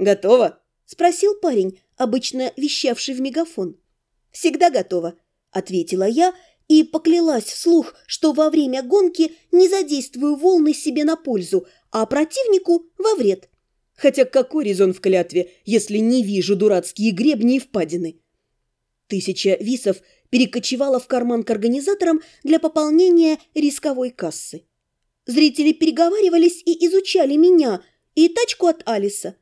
«Готово?» – спросил парень, обычно вещавший в мегафон. «Всегда готово», – ответила я и поклялась вслух, что во время гонки не задействую волны себе на пользу, а противнику во вред. Хотя какой резон в клятве, если не вижу дурацкие гребни и впадины? Тысяча висов перекочевала в карман к организаторам для пополнения рисковой кассы. Зрители переговаривались и изучали меня и тачку от Алиса.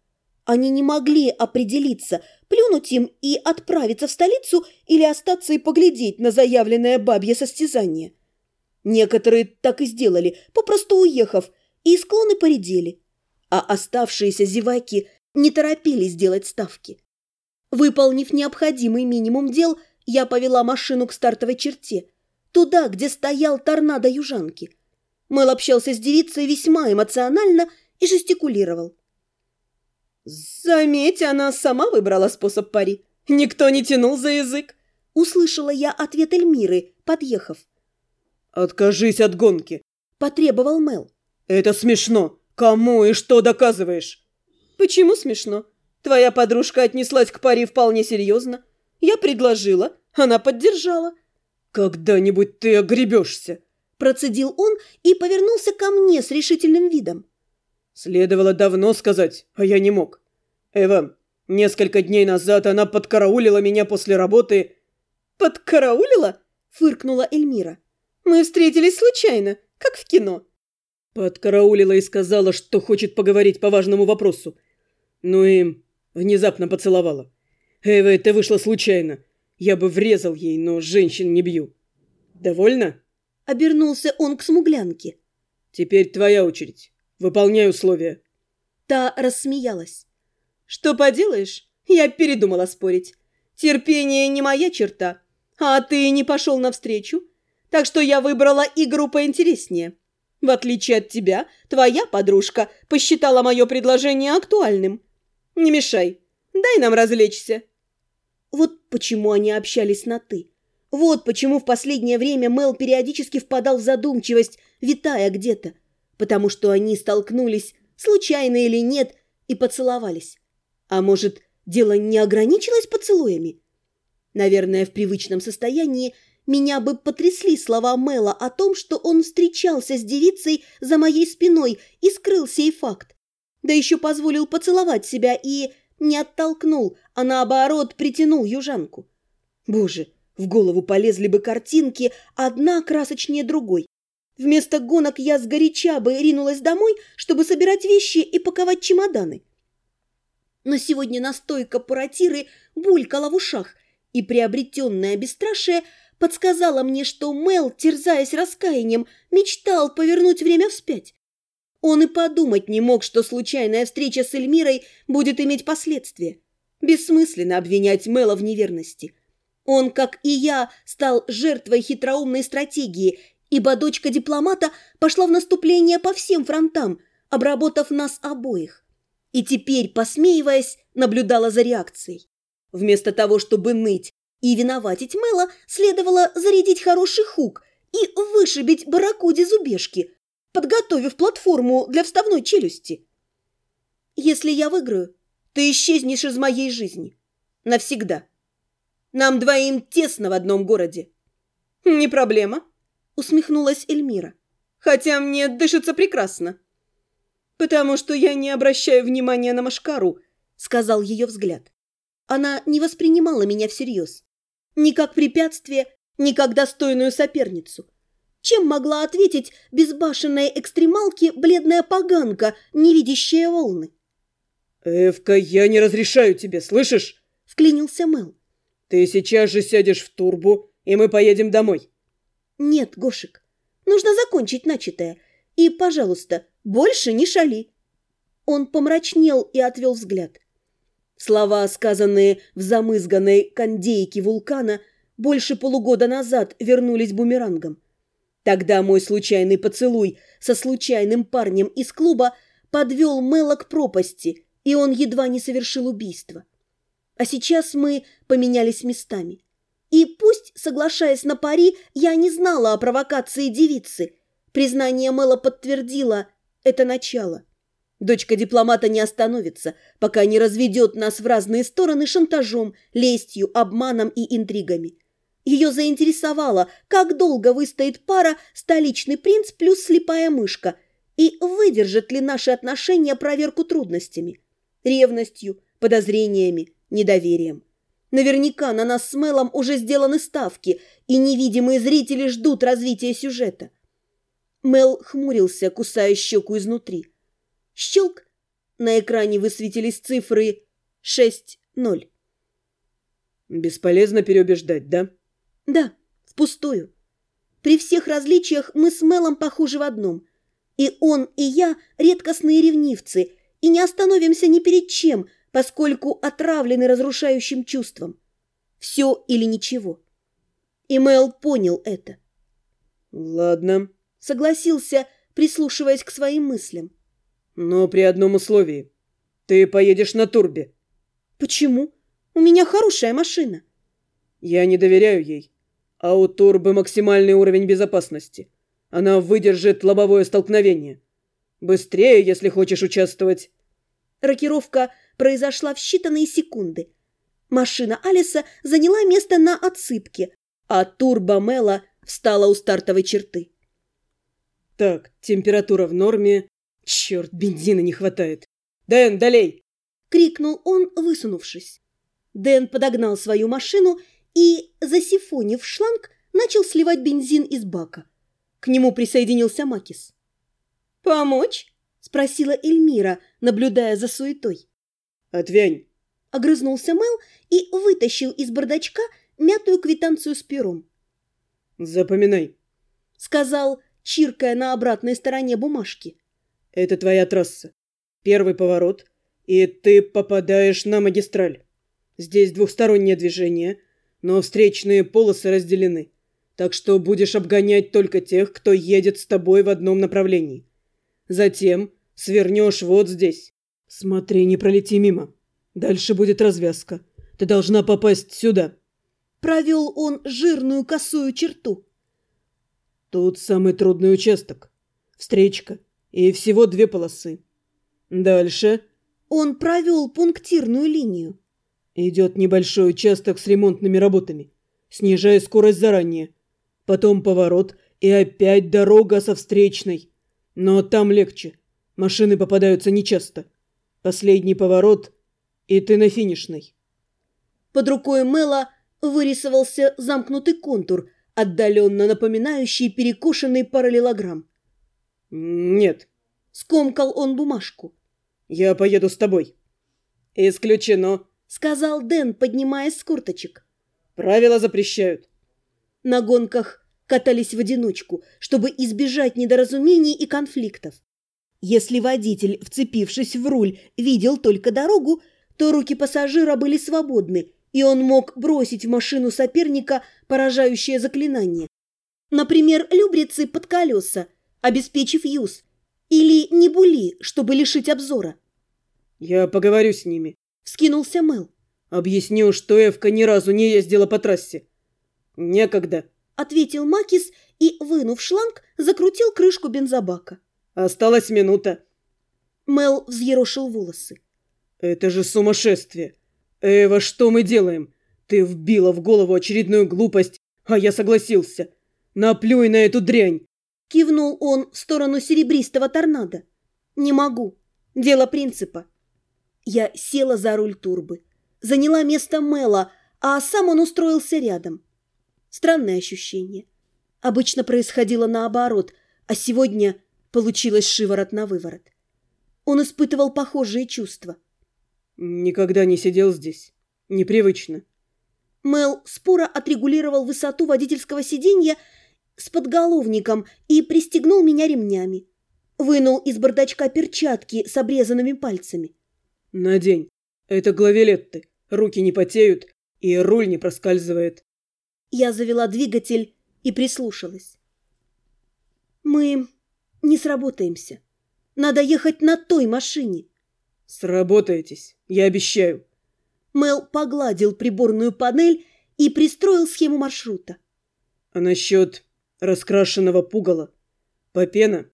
Они не могли определиться, плюнуть им и отправиться в столицу или остаться и поглядеть на заявленное бабье состязание. Некоторые так и сделали, попросту уехав, и склоны поредели. А оставшиеся зеваки не торопились делать ставки. Выполнив необходимый минимум дел, я повела машину к стартовой черте, туда, где стоял торнадо южанки. Мэл общался с девицей весьма эмоционально и жестикулировал. «Заметь, она сама выбрала способ пари. Никто не тянул за язык!» Услышала я ответ Эльмиры, подъехав. «Откажись от гонки!» – потребовал Мэл. «Это смешно! Кому и что доказываешь?» «Почему смешно? Твоя подружка отнеслась к паре вполне серьезно. Я предложила, она поддержала». «Когда-нибудь ты огребешься!» Процедил он и повернулся ко мне с решительным видом. Следовало давно сказать, а я не мог. Эва, несколько дней назад она подкараулила меня после работы. Подкараулила? Фыркнула Эльмира. Мы встретились случайно, как в кино. Подкараулила и сказала, что хочет поговорить по важному вопросу. Ну и внезапно поцеловала. Эва, это вышло случайно. Я бы врезал ей, но женщин не бью. Довольно? Обернулся он к смуглянке. «Теперь твоя очередь. Выполняй условия». Та рассмеялась. «Что поделаешь? Я передумала спорить. Терпение не моя черта, а ты не пошел навстречу. Так что я выбрала игру поинтереснее. В отличие от тебя, твоя подружка посчитала мое предложение актуальным. Не мешай, дай нам развлечься». Вот почему они общались на «ты». Вот почему в последнее время Мел периодически впадал в задумчивость, витая где-то. Потому что они столкнулись, случайно или нет, и поцеловались. А может, дело не ограничилось поцелуями? Наверное, в привычном состоянии меня бы потрясли слова Мела о том, что он встречался с девицей за моей спиной и скрыл сей факт. Да еще позволил поцеловать себя и не оттолкнул, а наоборот притянул южанку. Боже, в голову полезли бы картинки, одна красочнее другой. Вместо гонок я сгоряча бы ринулась домой, чтобы собирать вещи и паковать чемоданы. Но сегодня настойка пуратиры булькала в ушах, и приобретенное бесстрашие подсказала мне, что Мел, терзаясь раскаянием, мечтал повернуть время вспять. Он и подумать не мог, что случайная встреча с Эльмирой будет иметь последствия. Бессмысленно обвинять Мела в неверности. Он, как и я, стал жертвой хитроумной стратегии, ибо дочка дипломата пошла в наступление по всем фронтам, обработав нас обоих. И теперь, посмеиваясь, наблюдала за реакцией. Вместо того, чтобы ныть и виноватить Мэла, следовало зарядить хороший хук и вышибить барракуде зубежки, подготовив платформу для вставной челюсти. Если я выиграю, ты исчезнешь из моей жизни. Навсегда. Нам двоим тесно в одном городе». «Не проблема», — усмехнулась Эльмира. «Хотя мне дышится прекрасно». «Потому что я не обращаю внимания на Машкару», — сказал ее взгляд. Она не воспринимала меня всерьез. Ни как препятствие, ни как достойную соперницу. Чем могла ответить безбашенная экстремалки бледная поганка, не видящая волны? «Эвка, я не разрешаю тебе, слышишь?» — вклинился Мел. Ты сейчас же сядешь в турбу, и мы поедем домой. Нет, Гошек, нужно закончить начатое. И, пожалуйста, больше не шали. Он помрачнел и отвел взгляд. Слова, сказанные в замызганной кондейке вулкана, больше полугода назад вернулись бумерангом. Тогда мой случайный поцелуй со случайным парнем из клуба подвел Мэла к пропасти, и он едва не совершил убийство. А сейчас мы поменялись местами. И пусть, соглашаясь на пари, я не знала о провокации девицы, признание Мэла подтвердило это начало. Дочка дипломата не остановится, пока не разведет нас в разные стороны шантажом, лестью, обманом и интригами. Ее заинтересовало, как долго выстоит пара «Столичный принц» плюс «Слепая мышка» и выдержат ли наши отношения проверку трудностями, ревностью, подозрениями, недоверием. Наверняка на нас с Мелом уже сделаны ставки, и невидимые зрители ждут развития сюжета. Мел хмурился, кусая щеку изнутри. Щелк! На экране высветились цифры 6-0. «Бесполезно переубеждать, да?» «Да, впустую. При всех различиях мы с Мелом похожи в одном. И он, и я редкостные ревнивцы, и не остановимся ни перед чем, поскольку отравлены разрушающим чувством. Все или ничего». И Мел понял это. «Ладно», — согласился, прислушиваясь к своим мыслям. Но при одном условии. Ты поедешь на турбе. Почему? У меня хорошая машина. Я не доверяю ей. А у турбы максимальный уровень безопасности. Она выдержит лобовое столкновение. Быстрее, если хочешь участвовать. Рокировка произошла в считанные секунды. Машина Алиса заняла место на отсыпке, а турбо Мела встала у стартовой черты. Так, температура в норме, Черт, бензина не хватает. Дэн, долей! Крикнул он, высунувшись. Дэн подогнал свою машину и, засифонив шланг, начал сливать бензин из бака. К нему присоединился Макис. «Помочь?» – спросила Эльмира, наблюдая за суетой. «Отвянь!» – огрызнулся Мэл и вытащил из бардачка мятую квитанцию с пером. «Запоминай», – сказал, чиркая на обратной стороне бумажки. Это твоя трасса. Первый поворот, и ты попадаешь на магистраль. Здесь двухстороннее движение, но встречные полосы разделены. Так что будешь обгонять только тех, кто едет с тобой в одном направлении. Затем свернешь вот здесь. Смотри, не пролети мимо. Дальше будет развязка. Ты должна попасть сюда. Провел он жирную косую черту. Тут самый трудный участок. Встречка и всего две полосы. Дальше он провел пунктирную линию. Идет небольшой участок с ремонтными работами, снижая скорость заранее. Потом поворот и опять дорога со встречной. Но там легче. Машины попадаются нечасто. Последний поворот, и ты на финишной. Под рукой Мэла вырисовался замкнутый контур, отдаленно напоминающий перекошенный параллелограмм. «Нет». Скомкал он бумажку. «Я поеду с тобой». «Исключено», — сказал Дэн, поднимаясь с курточек. «Правила запрещают». На гонках катались в одиночку, чтобы избежать недоразумений и конфликтов. Если водитель, вцепившись в руль, видел только дорогу, то руки пассажира были свободны, и он мог бросить в машину соперника поражающее заклинание. Например, любрицы под колеса, обеспечив юз, или не були, чтобы лишить обзора. «Я поговорю с ними», — вскинулся Мэл. «Объясню, что Эвка ни разу не ездила по трассе». «Некогда», — ответил Макис и, вынув шланг, закрутил крышку бензобака. «Осталась минута». Мэл взъерошил волосы. «Это же сумасшествие! Эва, что мы делаем? Ты вбила в голову очередную глупость, а я согласился. Наплюй на эту дрянь. Кивнул он в сторону серебристого торнадо. «Не могу. Дело принципа». Я села за руль турбы, заняла место Мэла, а сам он устроился рядом. Странное ощущение. Обычно происходило наоборот, а сегодня получилось шиворот на выворот. Он испытывал похожие чувства. «Никогда не сидел здесь. Непривычно». Мэл споро отрегулировал высоту водительского сиденья с подголовником и пристегнул меня ремнями. Вынул из бардачка перчатки с обрезанными пальцами. «Надень. Это главелетты. Руки не потеют, и руль не проскальзывает». Я завела двигатель и прислушалась. «Мы не сработаемся. Надо ехать на той машине». «Сработаетесь, я обещаю». Мел погладил приборную панель и пристроил схему маршрута. «А насчет раскрашенного пугала. Попена,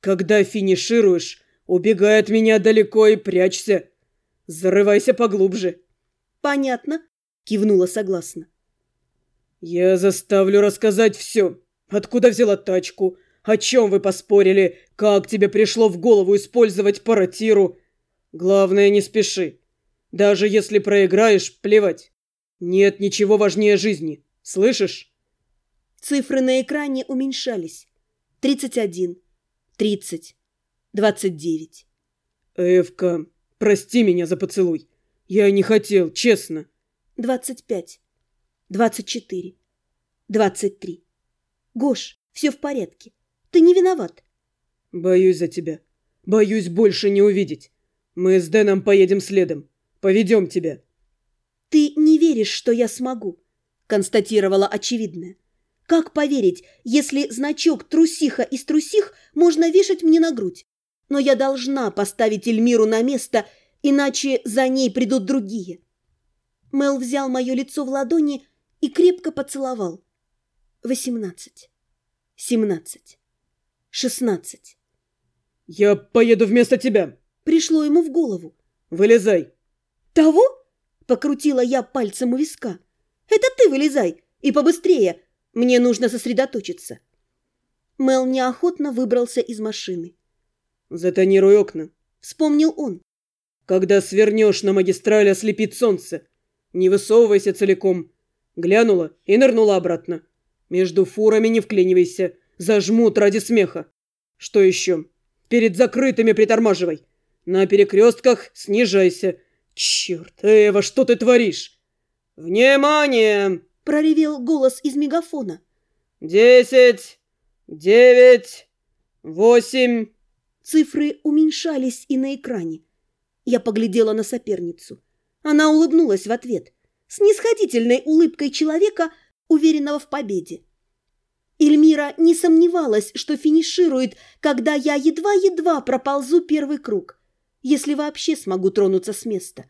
когда финишируешь, Убегай от меня далеко и прячься. Зарывайся поглубже. Понятно, кивнула согласно. Я заставлю рассказать все. Откуда взяла тачку? О чем вы поспорили? Как тебе пришло в голову использовать паратиру? Главное, не спеши. Даже если проиграешь, плевать. Нет ничего важнее жизни. Слышишь? Цифры на экране уменьшались. Тридцать один, тридцать, двадцать девять. Эвка, прости меня за поцелуй. Я не хотел, честно. Двадцать пять, двадцать четыре, двадцать три. Гош, все в порядке. Ты не виноват. Боюсь за тебя. Боюсь больше не увидеть. Мы с Дэном поедем следом. Поведем тебя. Ты не веришь, что я смогу, констатировала очевидное. Как поверить, если значок «трусиха» из трусих можно вешать мне на грудь? Но я должна поставить Эльмиру на место, иначе за ней придут другие. Мел взял мое лицо в ладони и крепко поцеловал. Восемнадцать. Семнадцать. Шестнадцать. «Я поеду вместо тебя!» Пришло ему в голову. «Вылезай!» «Того?» — покрутила я пальцем у виска. «Это ты вылезай! И побыстрее! Мне нужно сосредоточиться!» Мел неохотно выбрался из машины. «Затонируй окна!» — вспомнил он. «Когда свернешь на магистраль, ослепит солнце. Не высовывайся целиком. Глянула и нырнула обратно. Между фурами не вклинивайся. Зажмут ради смеха. Что еще? Перед закрытыми притормаживай. На перекрестках снижайся. Черт, Эва, что ты творишь? Внимание! Проревел голос из мегафона. Десять, девять, восемь. Цифры уменьшались и на экране. Я поглядела на соперницу. Она улыбнулась в ответ. С нисходительной улыбкой человека, уверенного в победе. Эльмира не сомневалась, что финиширует, когда я едва-едва проползу первый круг, если вообще смогу тронуться с места.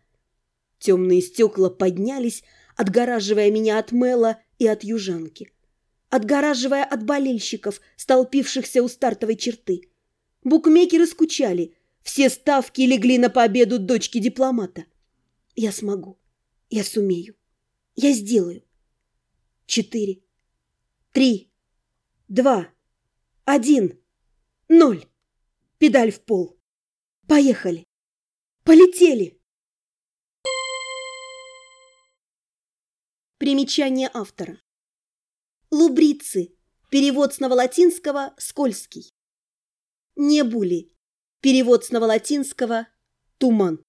Темные стекла поднялись, отгораживая меня от Мэла и от южанки, отгораживая от болельщиков, столпившихся у стартовой черты. Букмекеры скучали, все ставки легли на победу дочки дипломата. Я смогу, я сумею, я сделаю. Четыре, три, два, один, ноль. Педаль в пол. Поехали. Полетели. Примечание автора. Лубрицы. Перевод с новолатинского «скользкий». Небули. Перевод с новолатинского «туман».